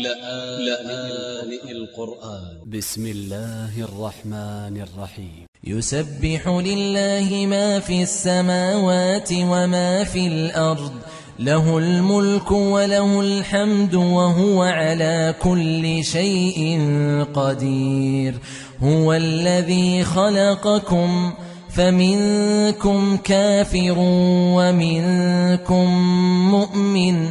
لآن القرآن ب س م الله الرحمن الرحيم يسبح لله ما في السماوات وما في الأرض له الملك وله الحمد وهو على كل شيء قدير. هو الذي خلقكم فمنكم كافر ومنكم مؤمن.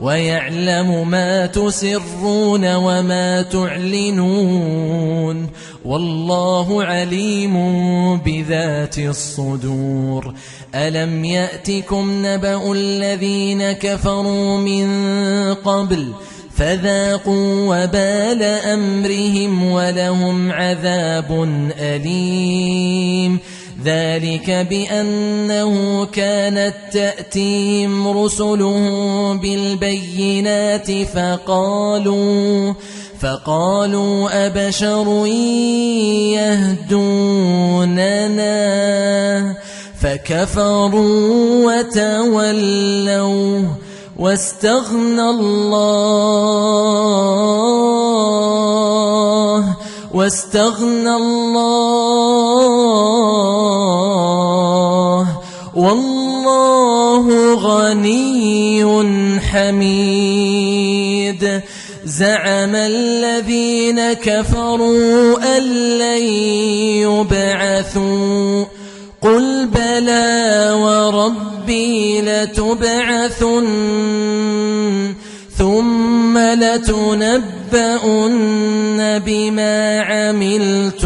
ويعلم ما تسرون وما تعلنون والله عليم بذات الصدور. ألم يأتكم نبأ الذين كفروا من قبل فذاقوا وبال أمرهم ولهم عذاب أليم. ذلك بأنه كانت تأتيهم رسله بالبينات فقالوا فقالوا أبشر يهدوننا؟ فكفروا وتولوا واستغنى الله واستغنى الله والله غني حميد. زعم الذين كفروا أن لن يبعثوا. قل بلى وربي لتبعثن ثم لتنبؤن بما عملتم.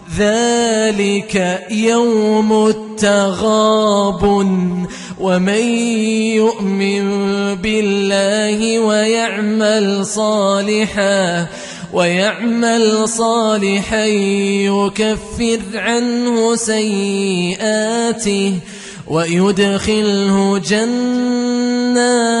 ذلك يوم التغابن ومن يؤمن بالله ويعمل صالحا ويعمل صالحا يكفر عنه سيئاته ويدخله جنات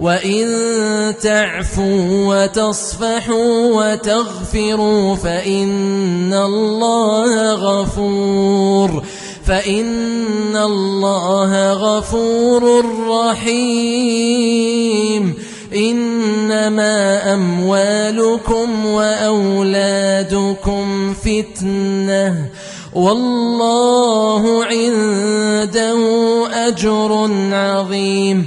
وإن تعفوا وتصفحوا وتغفروا فإن الله غفور فإن الله غفور رحيم إنما أموالكم وأولادكم فتنة والله عنده أجر عظيم